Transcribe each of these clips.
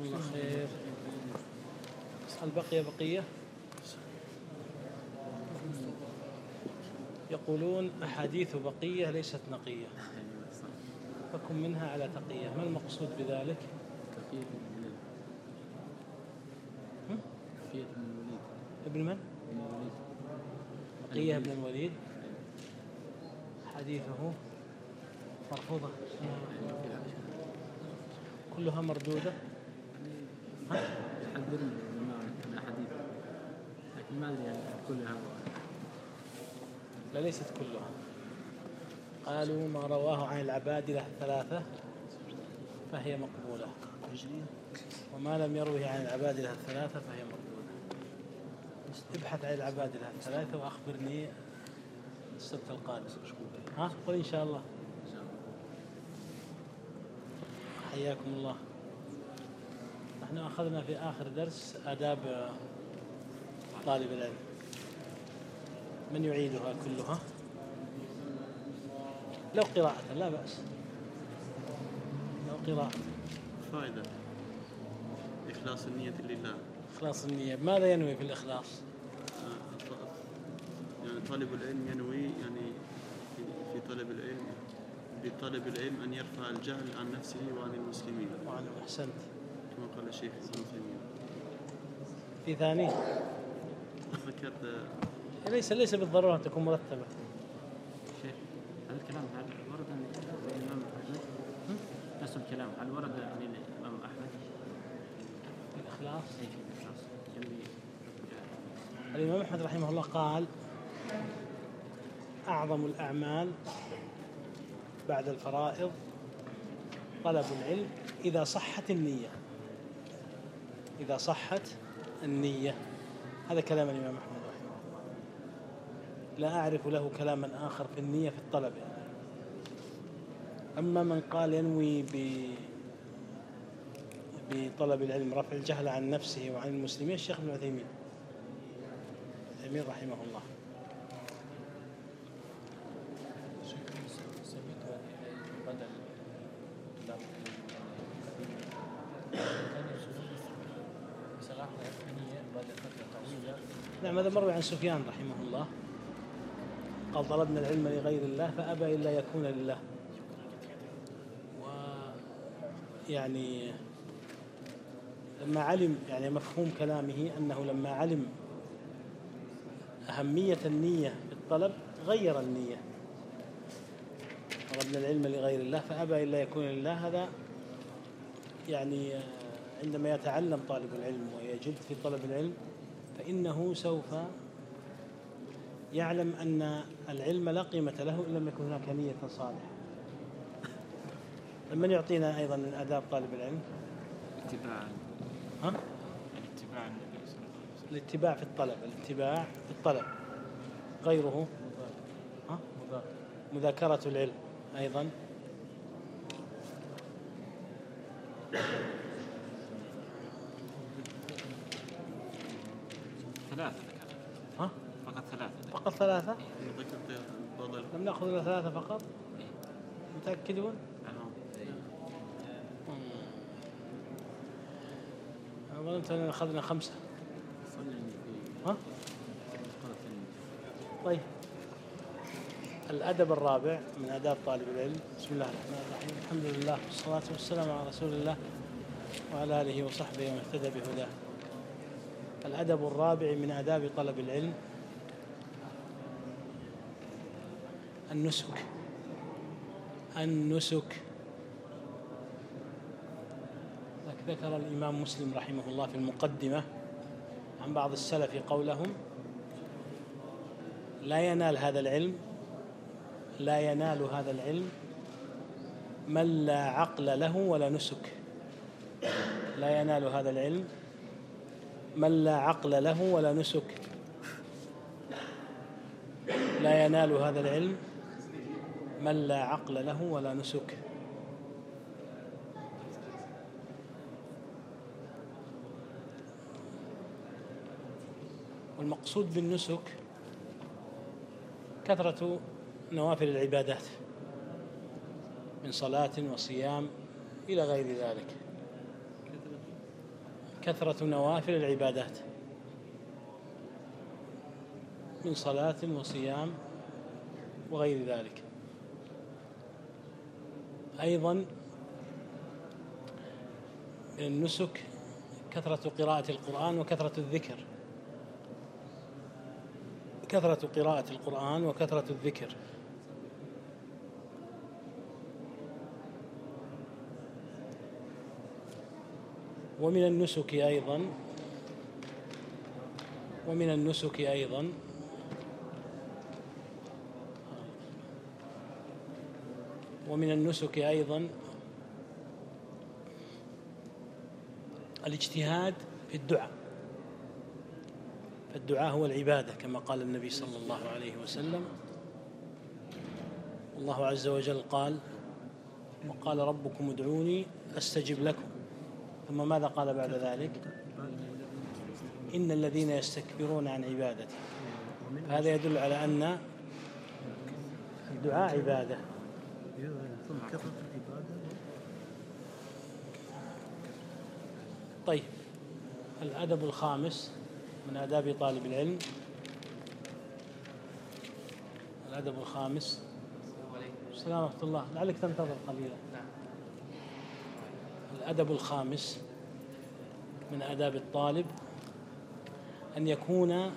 جزاكم الله خير. هل بقي بقية؟ يقولون أحاديث بقية ليست نقية. فكن منها على تقية. ما المقصود بذلك؟ كثير من الوليد؟ كثير من الوليد ابن من؟ من الوليد بقية بن الوليد حديثه مرفوضة. كلها مردودة؟ لكن ما أدري يعني كلها. لا ليست كلها. قالوا ما رواه عن العبادلة الثلاثة فهي مقبولة. وما لم يروه عن العبادلة الثلاثة فهي مردودة ابحث عن العبادلة الثلاثة وأخبرني السبت القادم. ها؟ قل إن شاء الله. حياكم الله. نحن أخذنا في آخر درس آداب طالب العلم. من يعيدها كلها؟ لو قراءة لا بأس. لو قراءة. فائدة. إخلاص النية لله. إخلاص النية. ماذا ينوي في الإخلاص؟ آه، يعني طالب العلم ينوي يعني في طلب العلم بطالب العلم أن يرفع الجهل عن نفسه وعن المسلمين. وعن أحسنت. ابن تيمية في ثاني؟ ذكرت ليس ليس بالضرورة أن تكون مرتبة. شيخ هذا الكلام هل ورد عن الإمام أحمد؟ نفس الكلام هل ورد عن الإمام أحمد؟ الإخلاص. اي الإخلاص. ينوي الإمام أحمد رحمه الله قال أعظم الأعمال بعد الفرائض طلب العلم إذا صحت النية. إذا صحت النية. هذا كلام الإمام أحمد رحمه الله. لا أعرف له كلاما آخر في النية في الطلب. يعني. أما من قال ينوي ب بطلب العلم رفع الجهل عن نفسه وعن المسلمين الشيخ ابن عثيمين. عثيمين رحمه الله. هذا مروي عن سفيان رحمه الله. قال طلبنا العلم لغير الله فأبى إلا يكون لله. ويعني لما علم يعني مفهوم كلامه أنه لما علم أهمية النية في الطلب غير النية. طلبنا العلم لغير الله فأبى إلا يكون لله. هذا يعني عندما يتعلم طالب العلم ويجد في طلب العلم فإنه سوف يعلم أن العلم لا قيمة له إن لم يكن هناك نية صالحة. من يعطينا أيضا من آداب طالب العلم؟ اتباع ها؟ اتباع النبي صلى الله عليه وسلم. الاتباع في الطلب الاتباع في الطلب. غيره؟ ها؟ مذاكرة العلم أيضا. ثلاثة. ها؟ فقط ثلاثة. فقط ثلاثة؟ لم نأخذ إلا ثلاثة فقط؟ متأكدون؟ نعم. أنا ظننت أننا أخذنا خمسة. ها؟ طيب. الأدب الرابع من آداب طالب العلم. بسم الله الرحمن الرحيم. الحمد لله والصلاة والسلام على رسول الله وعلى آله وصحبه ومن اهتدى بهداه. الأدب الرابع من آداب طلب العلم النسك. النسك. ذكر الإمام مسلم رحمه الله في المقدمة عن بعض السلف قولهم لا ينال هذا العلم لا ينال هذا العلم من لا عقل له ولا نسك. لا ينال هذا العلم من لا عقل له ولا نسك. لا ينال هذا العلم من لا عقل له ولا نسك. والمقصود بالنسك كثرة نوافل العبادات من صلاة وصيام إلى غير ذلك. كثرة نوافل العبادات. من صلاة وصيام وغير ذلك. أيضا من النسك كثرة قراءة القرآن وكثرة الذكر. كثرة قراءة القرآن وكثرة الذكر. ومن النسك أيضا. ومن النسك أيضا. ومن النسك أيضا. الاجتهاد في الدعاء. فالدعاء هو العبادة كما قال النبي صلى الله عليه وسلم. الله عز وجل قال وقال ربكم ادعوني أستجب لكم. ثم ماذا قال بعد ذلك؟ إن الذين يستكبرون عن عبادتي. هذا يدل على أن الدعاء العبادة طيب الأدب الخامس من آداب طالب العلم. الأدب الخامس. السلام ورحمة الله. لعلك تنتظر قليلا. نعم. الأدب الخامس من آداب الطالب أن يكون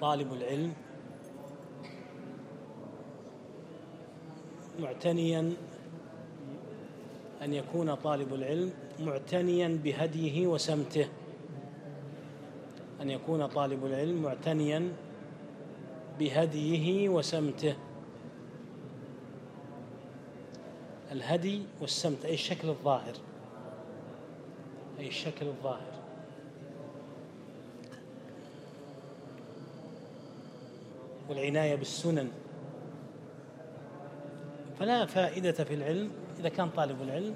طالب العلم معتنيا أن يكون طالب العلم معتنيا بهديه وسمته. أن يكون طالب العلم معتنيا بهديه وسمته. الهدي والسمت أي الشكل الظاهر. أي الشكل الظاهر. والعناية بالسنن. فلا فائدة في العلم إذا كان طالب العلم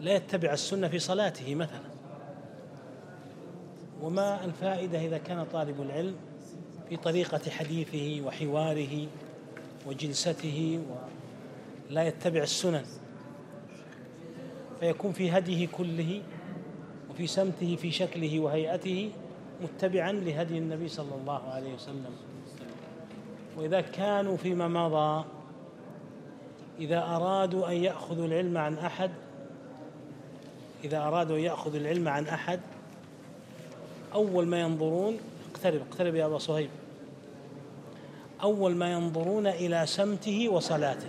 لا يتبع السنة في صلاته مثلا. وما الفائدة إذا كان طالب العلم في طريقة حديثه وحواره وجلسته ولا يتبع السنن. فيكون في هديه كله وفي سمته في شكله وهيئته متبعا لهدي النبي صلى الله عليه وسلم. وإذا كانوا فيما مضى إذا أرادوا أن يأخذوا العلم عن أحد إذا أرادوا أن يأخذوا العلم عن أحد أول ما ينظرون اقترب اقترب يا أبا صهيب. أول ما ينظرون إلى سمته وصلاته.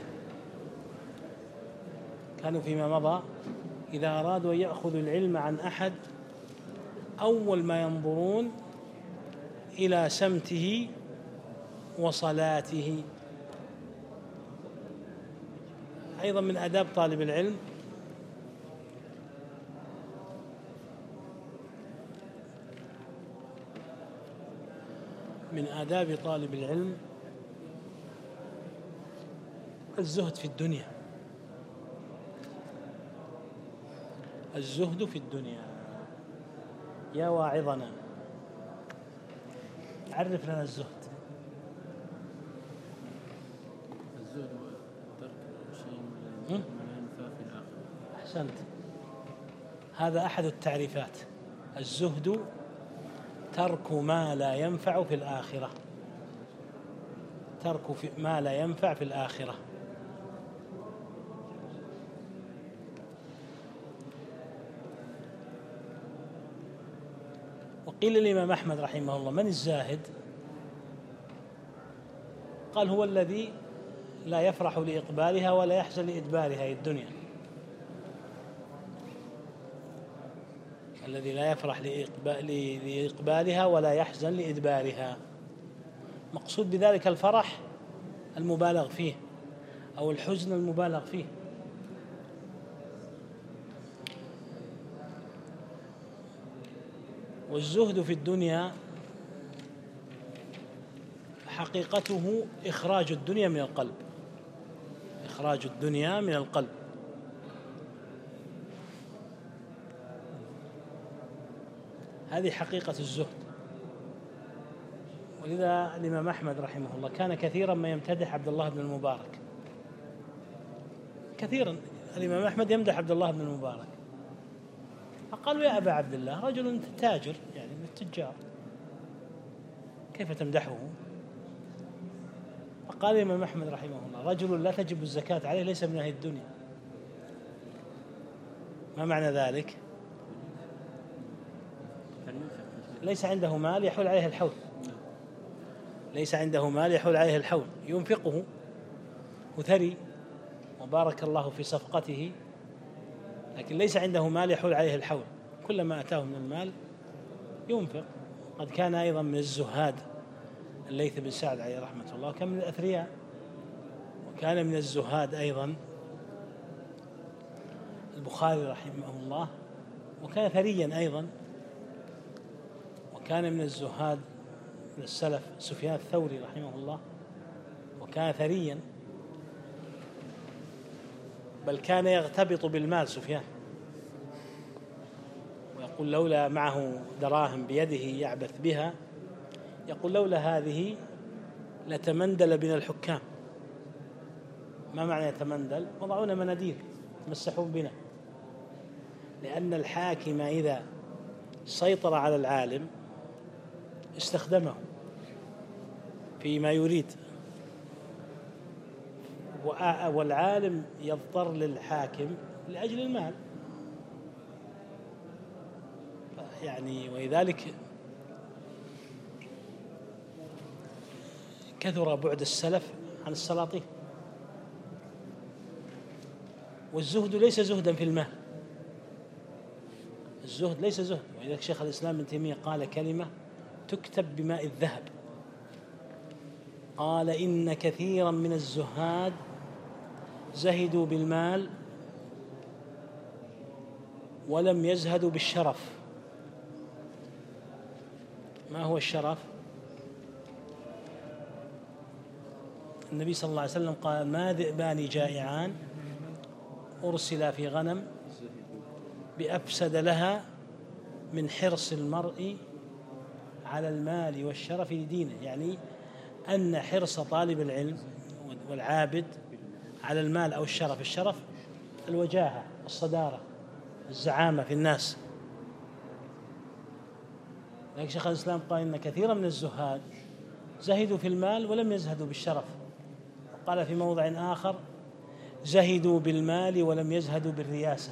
كانوا فيما مضى إذا أرادوا أن يأخذوا العلم عن أحد أول ما ينظرون إلى سمته وصلاته. أيضا من آداب طالب العلم من آداب طالب العلم الزهد في الدنيا. الزهد في الدنيا. يا واعظنا عرف لنا الزهد. الزهد ترك شيء؟ ما ينفع في الآخرة. أحسنت. هذا أحد التعريفات. الزهد ترك ما لا ينفع في الآخرة. ترك ما لا ينفع في الآخرة. وقيل للإمام أحمد رحمه الله من الزاهد؟ قال هو الذي لا يفرح لإقبالها ولا يحزن لإدبارها أي الدنيا. الذي لا يفرح لإقبال لإقبالها ولا يحزن لإدبارها. مقصود بذلك الفرح المبالغ فيه أو الحزن المبالغ فيه. والزهد في الدنيا حقيقته إخراج الدنيا من القلب. إخراج الدنيا من القلب. هذه حقيقة الزهد. ولذا الإمام أحمد رحمه الله كان كثيرا ما يمتدح عبد الله بن المبارك. كثيرا الإمام أحمد يمدح عبد الله بن المبارك. فقالوا يا أبا عبد الله رجل تاجر يعني من التجار. كيف تمدحه؟ فقال الإمام أحمد رحمه الله رجل لا تجب الزكاة عليه ليس من أهل الدنيا. ما معنى ذلك؟ ليس عنده مال يحول عليه الحول. ليس عنده مال يحول عليه الحول. ينفقه. وثري. وبارك الله في صفقته. لكن ليس عنده مال يحول عليه الحول. كلما أتاه من المال ينفق. قد كان أيضا من الزهاد الليث بن سعد عليه رحمة الله وكان من الأثرياء. وكان من الزهاد أيضا البخاري رحمه الله. وكان ثريا أيضا. وكان من الزهاد من السلف سفيان الثوري رحمه الله. وكان ثريا بل كان يغتبط بالمال سفيان. ويقول لولا معه دراهم بيده يعبث بها يقول لولا هذه لتمندل بنا الحكام. ما معنى يتمندل؟ وضعونا مناديل يتمسحون بنا. لأن الحاكم إذا سيطر على العالم استخدمه فيما يريد. والعالم يضطر للحاكم لأجل المال. يعني ولذلك كثر بعد السلف عن السلاطين. والزهد ليس زهدا في المال. الزهد ليس زهد. ولذلك شيخ الإسلام ابن تيمية قال كلمة تكتب بماء الذهب. قال إن كثيرا من الزهاد زهدوا بالمال ولم يزهدوا بالشرف. ما هو الشرف؟ النبي صلى الله عليه وسلم قال ما ذئبان جائعان أرسلا في غنم بأفسد لها من حرص المرء على المال والشرف لدينه. يعني أن حرص طالب العلم والعابد على المال أو الشرف. الشرف الوجاهة الصدارة الزعامة في الناس. لكن شيخ الإسلام قال إن كثيرا من الزهاد زهدوا في المال ولم يزهدوا بالشرف. قال في موضع آخر زهدوا بالمال ولم يزهدوا بالرياسة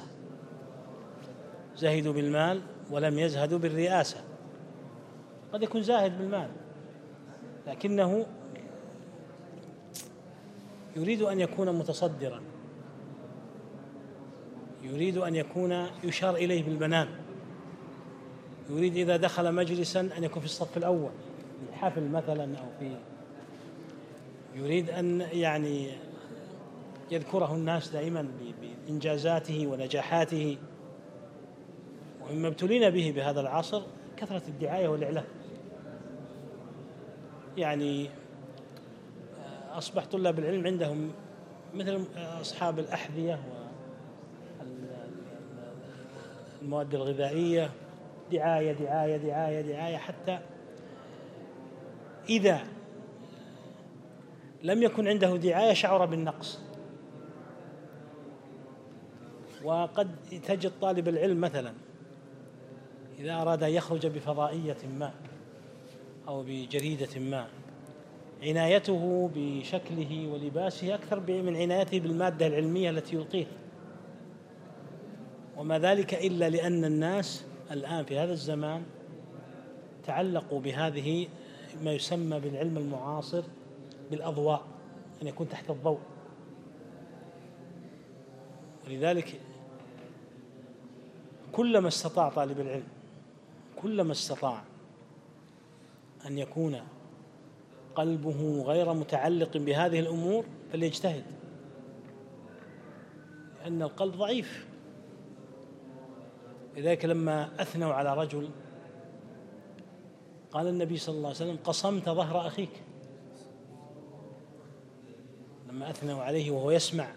زهدوا بالمال ولم يزهدوا بالرئاسة. قد يكون زاهد بالمال لكنه يريد أن يكون متصدرا. يريد أن يكون يشار إليه بالبنان يريد إذا دخل مجلسا أن يكون في الصف الأول في حفل مثلا أو في يريد أن يعني يذكره الناس دائما بإنجازاته ونجاحاته. ومما ابتلينا به بهذا العصر كثرة الدعاية والإعلام يعني أصبح طلاب العلم عندهم مثل أصحاب الأحذية والمواد الغذائية. دعاية دعاية دعاية دعاية حتى إذا لم يكن عنده دعاية شعر بالنقص. وقد تجد طالب العلم مثلا إذا أراد أن يخرج بفضائية ما أو بجريدة ما عنايته بشكله ولباسه أكثر من عنايته بالمادة العلمية التي يلقيها. وما ذلك إلا لأن الناس الآن في هذا الزمان تعلقوا بهذه ما يسمى بالعلم المعاصر بالأضواء أن يكون تحت الضوء. ولذلك كلما استطاع طالب العلم كلما استطاع أن يكون قلبه غير متعلق بهذه الأمور فليجتهد. لأن القلب ضعيف. لذلك لما أثنوا على رجل قال النبي صلى الله عليه وسلم قصمت ظهر أخيك. لما أثنوا عليه وهو يسمع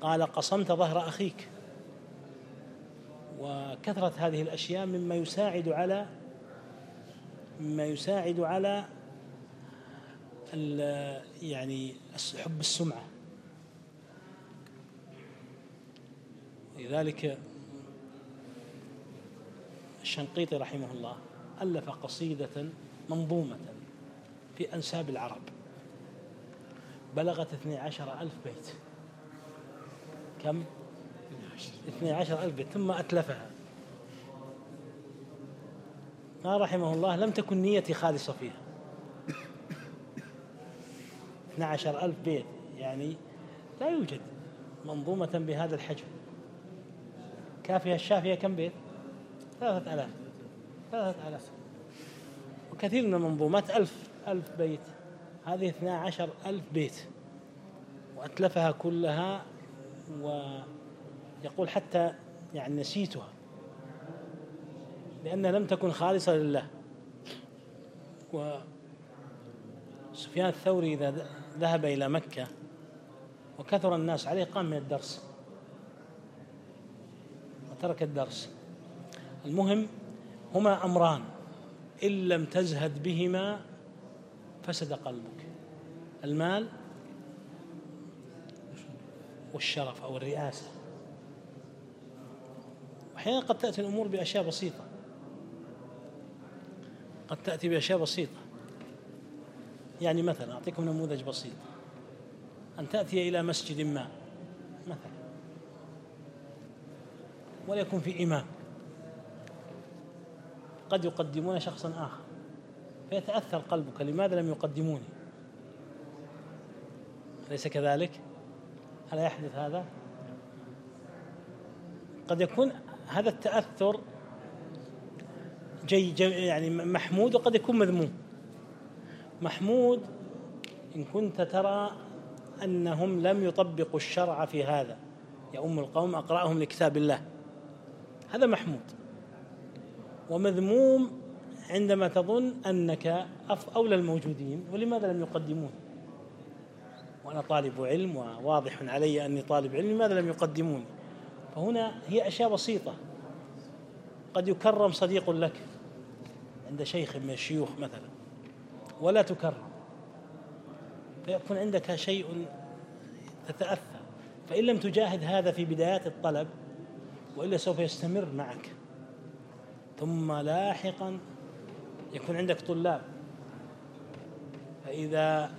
قال قصمت ظهر أخيك. وكثرة هذه الأشياء مما يساعد على مما يساعد على يعني حب السمعة. لذلك الشنقيطي رحمه الله ألف قصيدة منظومة في أنساب العرب. بلغت 12 ألف بيت. كم؟ 12 ألف بيت ثم أتلفها. ما رحمه الله لم تكن نيتي خالصة فيها. 12 ألف بيت. يعني لا يوجد منظومة بهذا الحجم. كافية الشافية كم بيت؟ ثلاثة آلاف. ثلاثة آلاف. وكثير من المنظومات ألف ألف بيت. هذه اثنا عشر ألف بيت. وأتلفها كلها ويقول حتى يعني نسيتها. لأنها لم تكن خالصة لله. وسفيان الثوري إذا ذهب إلى مكة وكثر الناس عليه قام من الدرس وترك الدرس. المهم هما أمران إن لم تزهد بهما فسد قلبك المال والشرف أو الرئاسة. أحيانا قد تأتي الأمور بأشياء بسيطة قد تأتي بأشياء بسيطة. يعني مثلا أعطيكم نموذج بسيط. أن تأتي إلى مسجد ما مثلا. وليكن في إمام. قد يقدمون شخصا آخر. فيتأثر قلبك لماذا لم يقدموني؟ أليس كذلك؟ ألا يحدث هذا؟ قد يكون هذا التأثر جي, جي يعني محمود وقد يكون مذموم. محمود إن كنت ترى أنهم لم يطبقوا الشرع في هذا. يا أم القوم أقرأهم لكتاب الله. هذا محمود. ومذموم عندما تظن أنك أولى الموجودين ولماذا لم يقدمون؟ وأنا طالب علم وواضح علي أني طالب علم لماذا لم يقدموني فهنا هي أشياء بسيطة. قد يكرم صديق لك عند شيخ من الشيوخ مثلا. ولا تكرم فيكون عندك شيء تتأثر. فإن لم تجاهد هذا في بدايات الطلب وإلا سوف يستمر معك. ثم لاحقا يكون عندك طلاب. فإذا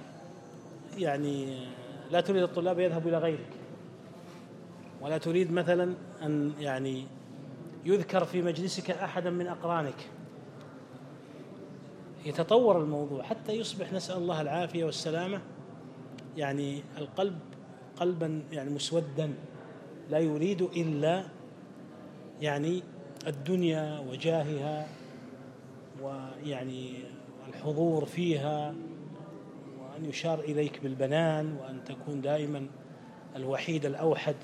يعني لا تريد الطلاب يذهبوا إلى غيرك. ولا تريد مثلا أن يعني يذكر في مجلسك أحدا من أقرانك. يتطور الموضوع حتى يصبح نسأل الله العافية والسلامة. يعني القلب قلبا يعني مسودا لا يريد إلا يعني الدنيا وجاهها ويعني الحضور فيها وأن يشار إليك بالبنان وأن تكون دائما الوحيد الأوحد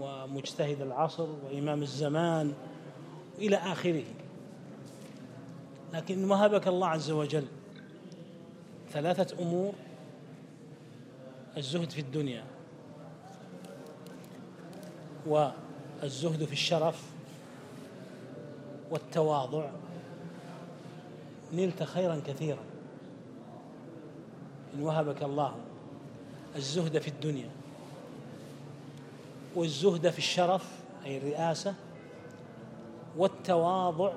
ومجتهد العصر وإمام الزمان إلى آخره. لكن وهبك الله عز وجل. ثلاثة أمور الزهد في الدنيا. والزهد في الشرف والتواضع. نلت خيرا كثيرا. إن وهبك الله الزهد في الدنيا. والزهد في الشرف أي الرئاسة والتواضع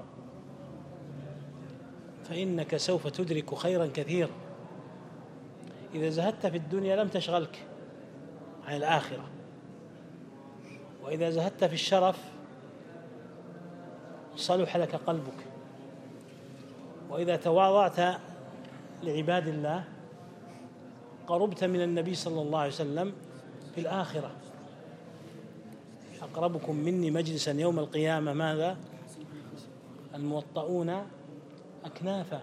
فإنك سوف تدرك خيرا كثيرا. إذا زهدت في الدنيا لم تشغلك عن الآخرة. وإذا زهدت في الشرف صلح لك قلبك. وإذا تواضعت لعباد الله قربت من النبي صلى الله عليه وسلم في الآخرة. أقربكم مني مجلسا يوم القيامة. ماذا؟ الموطؤون أكنافا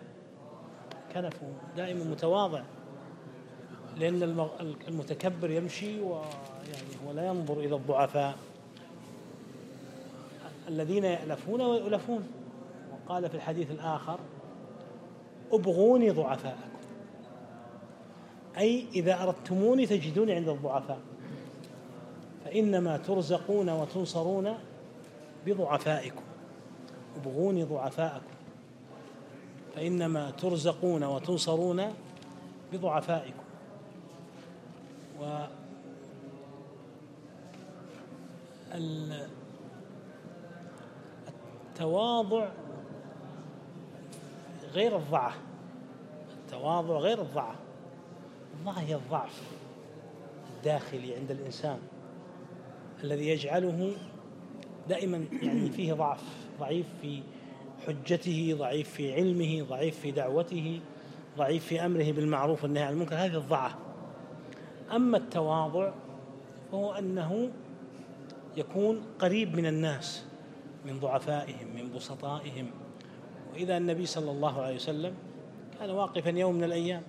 كنف دائما متواضع لأن المتكبر يمشي ويعني هو لا ينظر إلى الضعفاء. الذين يألفون ويؤلفون. وقال في الحديث الآخر أبغوني ضعفاءكم. أي إذا أردتموني تجدوني عند الضعفاء. فإنما ترزقون وتنصرون بضعفائكم. أبغوني ضعفاءكم. فإنما ترزقون وتنصرون بضعفائكم. و التواضع غير الضعة. التواضع غير الضعة. الضعة هي الضعف الداخلي عند الإنسان الذي يجعله دائما يعني فيه ضعف ضعيف في حجته ضعيف في علمه ضعيف في دعوته ضعيف في أمره بالمعروف والنهي عن المنكر هذه الضعة. أما التواضع فهو أنه يكون قريب من الناس من ضعفائهم من بسطائهم. وإذا النبي صلى الله عليه وسلم كان واقفا يوم من الأيام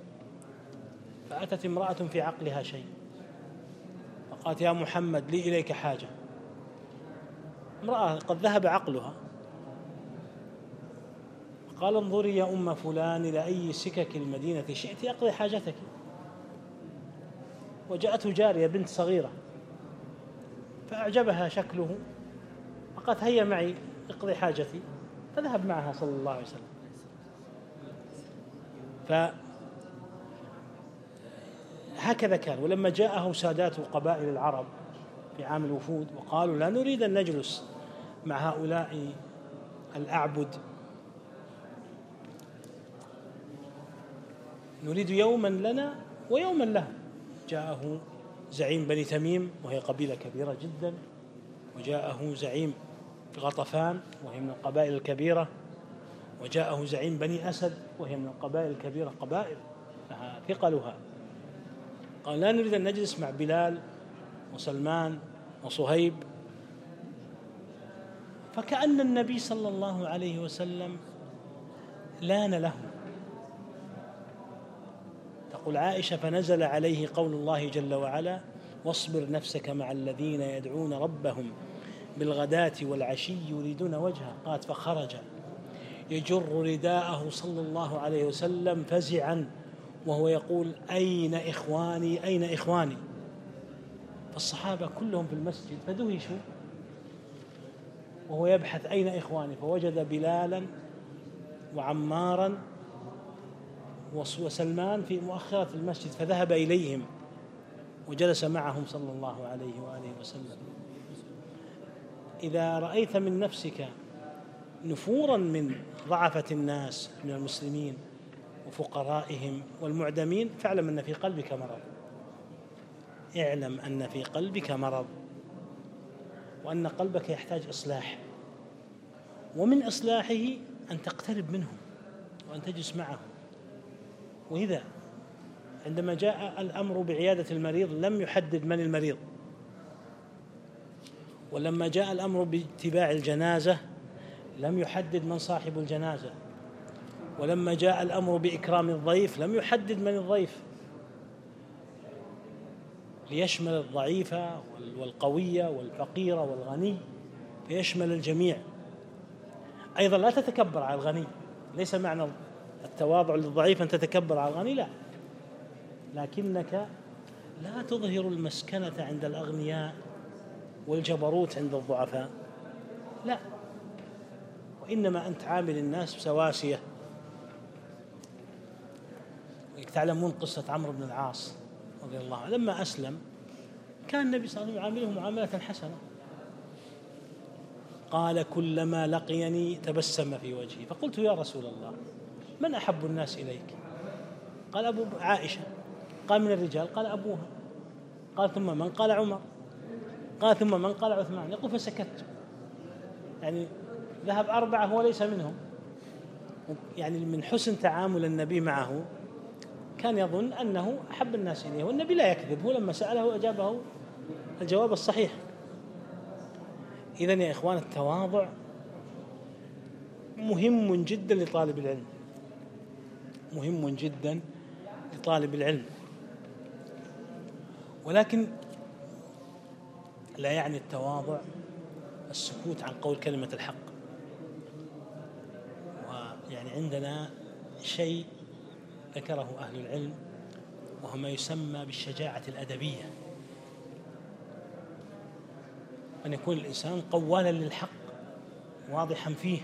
فأتت امرأة في عقلها شيء فقالت يا محمد لي إليك حاجة. امرأة قد ذهب عقلها قال انظري يا أم فلان إلى أي سكك المدينة شئت أقضي حاجتك. وجاءته جارية بنت صغيرة فأعجبها شكله فقالت هيا معي اقضي حاجتي. فذهب معها صلى الله عليه وسلم. ف هكذا كان. ولما جاءه سادات قبائل العرب في عام الوفود وقالوا لا نريد أن نجلس مع هؤلاء الأعبد نريد يوما لنا ويوما لهم جاءه زعيم بني تميم وهي قبيلة كبيرة جدا. وجاءه زعيم غطفان وهي من القبائل الكبيرة. وجاءه زعيم بني أسد وهي من القبائل الكبيرة قبائل لها ثقلها. قال لا نريد أن نجلس مع بلال وسلمان وصهيب. فكأن النبي صلى الله عليه وسلم لأن لهم. تقول عائشة فنزل عليه قول الله جل وعلا واصبر نفسك مع الذين يدعون ربهم بالغداة والعشي يريدون وجهه. قالت فخرج يجر رداءه صلى الله عليه وسلم فزعا وهو يقول أين إخواني؟ أين إخواني؟ فالصحابة كلهم في المسجد فدهشوا وهو يبحث أين إخواني؟ فوجد بلالا وعمارا وسلمان في مؤخرة المسجد فذهب إليهم وجلس معهم صلى الله عليه وآله وسلم. إذا رأيت من نفسك نفورا من ضعفة الناس من المسلمين وفقرائهم والمعدمين فاعلم أن في قلبك مرض. اعلم أن في قلبك مرض وأن قلبك يحتاج إصلاح. ومن إصلاحه أن تقترب منهم وأن تجلس معهم. وإذا عندما جاء الأمر بعيادة المريض لم يحدد من المريض. ولما جاء الأمر باتباع الجنازة لم يحدد من صاحب الجنازة. ولما جاء الأمر بإكرام الضيف لم يحدد من الضيف. ليشمل الضعيف والقوية والفقير والغني فيشمل الجميع. أيضا لا تتكبر على الغني ليس معنى التواضع للضعيف أن تتكبر على الغني لا. لكنك لا تظهر المسكنة عند الأغنياء والجبروت عند الضعفاء لا. وإنما أنت عامل الناس سواسية تعلمون قصة عمرو بن العاص رضي الله عنه. لما أسلم كان النبي صلى الله عليه وسلم يعامله معاملة حسنة. قال كلما لقيني تبسم في وجهي. فقلت يا رسول الله من أحب الناس إليك؟ قال أبو عائشة. قال من الرجال؟ قال أبوها. قال ثم من؟ قال عمر. قال ثم من؟ قال عثمان. يقول فسكت. يعني ذهب أربعة هو ليس منهم. يعني من حسن تعامل النبي معه كان يظن أنه أحب الناس إليه والنبي لا يكذب. هو لما سأله أجابه الجواب الصحيح. إذا يا إخوان التواضع مهم جدا لطالب العلم. مهم جدا لطالب العلم. ولكن لا يعني التواضع السكوت عن قول كلمة الحق. ويعني عندنا شيء ذكره أهل العلم وهو ما يسمى بالشجاعة الأدبية. أن يكون الإنسان قوالا للحق واضحا فيه.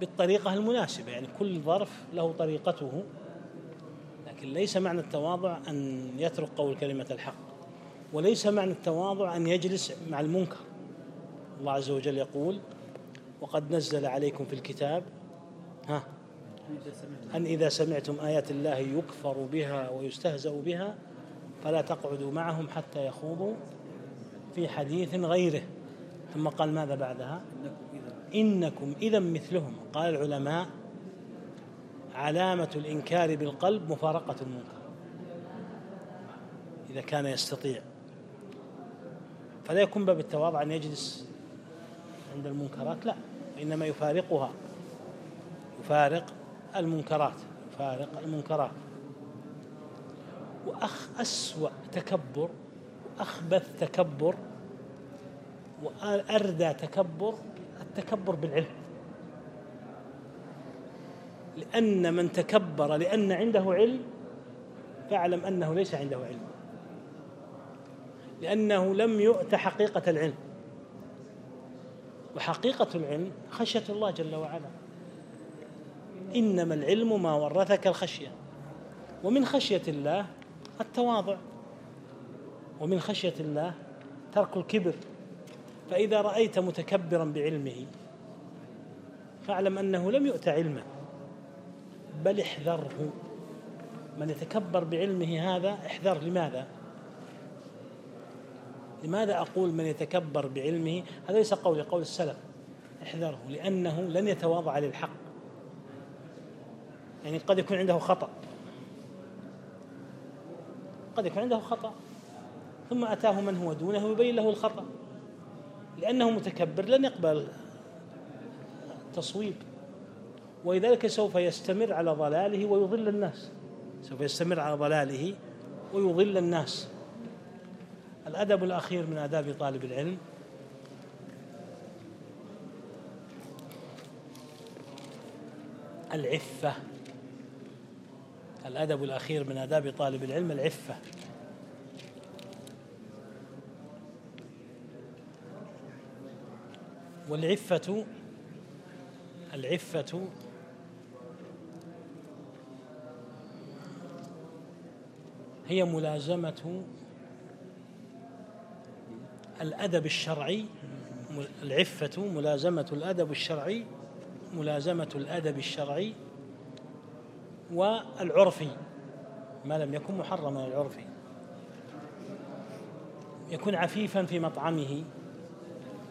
بالطريقة المناسبة يعني كل ظرف له طريقته. لكن ليس معنى التواضع أن يترك قول كلمة الحق وليس معنى التواضع أن يجلس مع المنكر. الله عز وجل يقول وقد نزل عليكم في الكتاب ها؟ أن إذا سمعتم آيات الله يكفر بها ويستهزأ بها فلا تقعدوا معهم حتى يخوضوا في حديث غيره. ثم قال ماذا بعدها؟ إنكم إذا مثلهم. قال العلماء علامة الإنكار بالقلب مفارقة المنكر إذا كان يستطيع. فلا يكون باب التواضع أن يجلس عند المنكرات لا إنما يفارقها يفارق المنكرات يفارق المنكرات. وأخ أسوأ تكبر وأخبث تكبر وأردى تكبر التكبر بالعلم. لأن من تكبر لأن عنده علم فاعلم أنه ليس عنده علم. لأنه لم يؤت حقيقة العلم. وحقيقة العلم خشية الله جل وعلا. إنما العلم ما ورثك الخشية. ومن خشية الله التواضع. ومن خشية الله ترك الكبر. فإذا رأيت متكبرا بعلمه فاعلم أنه لم يؤت علما بل احذره. من يتكبر بعلمه هذا احذر. لماذا؟ لماذا أقول من يتكبر بعلمه؟ هذا ليس قولي قول السلف. احذره لأنه لن يتواضع للحق. يعني قد يكون عنده خطأ. قد يكون عنده خطأ. ثم أتاه من هو دونه يبين له الخطأ. لأنه متكبر لن يقبل تصويب. ولذلك سوف يستمر على ضلاله ويضل الناس. سوف يستمر على ضلاله ويضل الناس. الأدب الأخير من آداب طالب العلم. العفة. الأدب الأخير من آداب طالب العلم العفة. والعفة العفة. هي ملازمة الأدب الشرعي العفة ملازمة الأدب الشرعي ملازمة الأدب الشرعي والعرفي ما لم يكن محرما العرفي يكون عفيفا في مطعمه.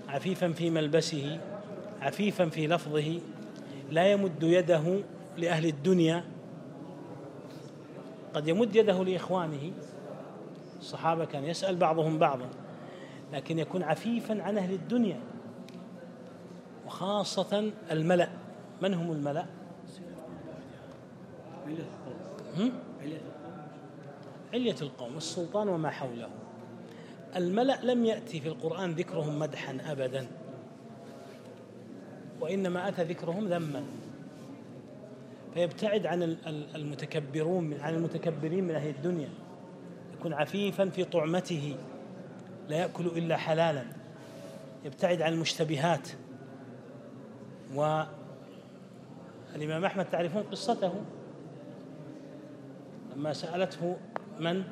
عفيفا في ملبسه عفيفا في لفظه لا يمد يده لأهل الدنيا. قد يمد يده لإخوانه. الصحابة كان يسأل بعضهم بعضا لكن يكون عفيفا عن أهل الدنيا. وخاصة الملأ. من هم الملأ؟ علية القوم. السلطان وما حوله. الملأ لم يأتي في القرآن ذكرهم مدحا أبدا وإنما أتى ذكرهم ذما. فيبتعد عن المتكبرون عن المتكبرين من أهل الدنيا. يكون عفيفا في طعمته لا يأكل إلا حلالا. يبتعد عن المشتبهات. والإمام أحمد تعرفون قصته؟ لما سألته من؟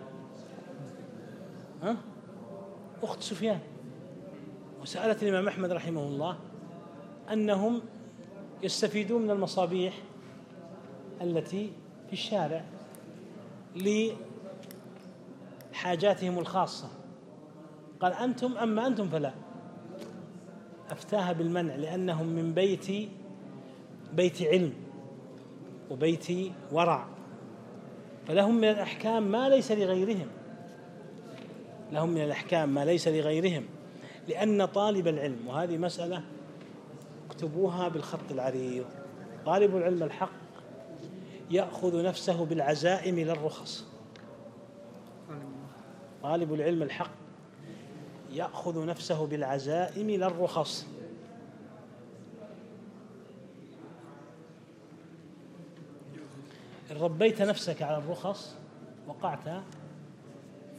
ها؟ أخت سفيان وسألت الإمام أحمد رحمه الله أنهم يستفيدون من المصابيح التي في الشارع لحاجاتهم الخاصة. قال أنتم أما أنتم فلا. أفتاها بالمنع لأنهم من بيت بيت علم وبيت ورع فلهم من الأحكام ما ليس لغيرهم. لهم من الأحكام ما ليس لغيرهم لأن طالب العلم وهذه مسألة اكتبوها بالخط العريض. طالب العلم الحق يأخذ نفسه بالعزائم لا الرخص طالب العلم الحق يأخذ نفسه بالعزائم لا الرخص إن ربيت نفسك على الرخص وقعت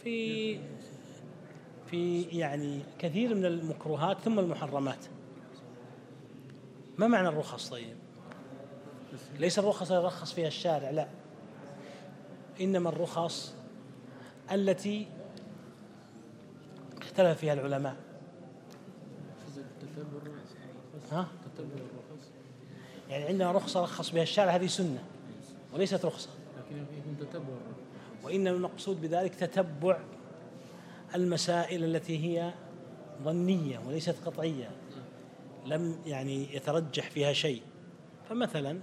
في في يعني كثير من المكروهات ثم المحرمات. ما معنى الرخص طيب؟ ليس الرخص يرخص فيها الشارع لا. إنما الرخص التي اختلف فيها العلماء. ها؟ يعني عندنا رخصة رخص بها الشارع هذه سنة وليست رخصة. لكن يكون تتبع. الرخص وإنما المقصود بذلك تتبع المسائل التي هي ظنية وليست قطعية لم يعني يترجح فيها شيء. فمثلا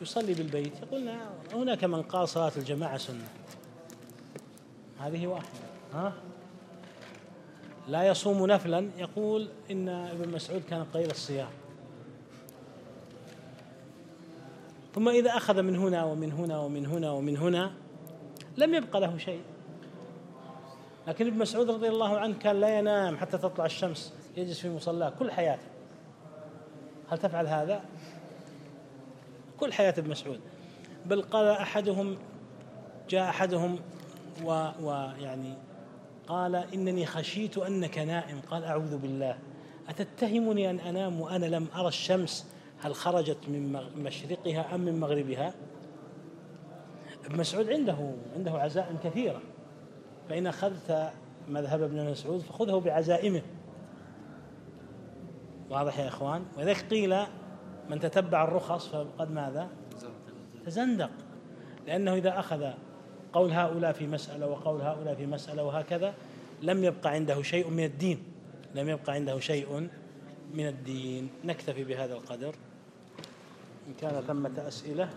يصلي بالبيت يقول هناك من قال صلاة الجماعة سنة. هذه واحدة. ها؟ لا يصوم نفلا يقول إن ابن مسعود كان قليل الصيام. ثم إذا أخذ من هنا ومن هنا ومن هنا ومن هنا لم يبقى له شيء. لكن ابن مسعود رضي الله عنه كان لا ينام حتى تطلع الشمس يجلس في مصلاه كل حياته. هل تفعل هذا؟ كل حياة ابن مسعود. بل قال أحدهم جاء أحدهم ويعني قال إنني خشيت أنك نائم. قال أعوذ بالله. أتتهمني أن أنام وأنا لم أرى الشمس؟ هل خرجت من مشرقها أم من مغربها؟ ابن مسعود عنده عنده عزائم كثيرة. فإن أخذت مذهب ابن مسعود فخذه بعزائمه. واضح يا إخوان؟ ولذلك قيل من تتبع الرخص فقد ماذا؟ تزندق. لأنه إذا أخذ قول هؤلاء في مسألة وقول هؤلاء في مسألة وهكذا لم يبقى عنده شيء من الدين. لم يبقى عنده شيء من الدين. نكتفي بهذا القدر. إن كان ثمة أسئلة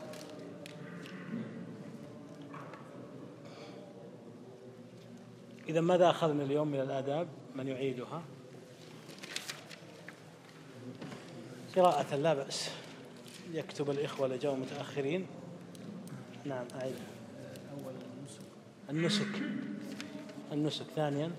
إذا ماذا أخذنا اليوم من الآداب؟ من يعيدها. قراءة لا بأس. يكتب الإخوة اللي متأخرين. نعم أعيد. النسك. النسك. النسك ثانيا.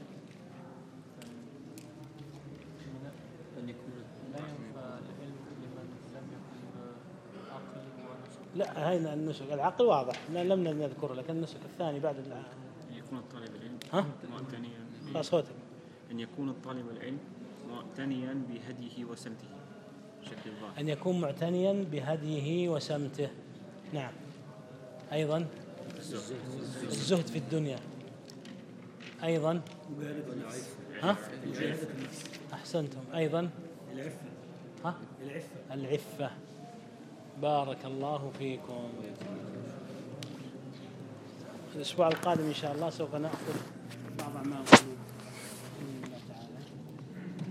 لا هنا النسك. العقل واضح. لم نذكره لكن النسك الثاني بعد الع- أن يكون الطالب العلم ها؟ معتنيا خلاص صوتك أن يكون الطالب العلم معتنيا بهديه وسمته. بشكل ظاهر أن يكون معتنيا بهديه وسمته. نعم. أيضا. الزهد في الدنيا. أيضا. ها؟ أحسنتم. أيضا. ها؟ العفة. بارك الله فيكم. الأسبوع القادم إن شاء الله سوف نأخذ بعض أعمال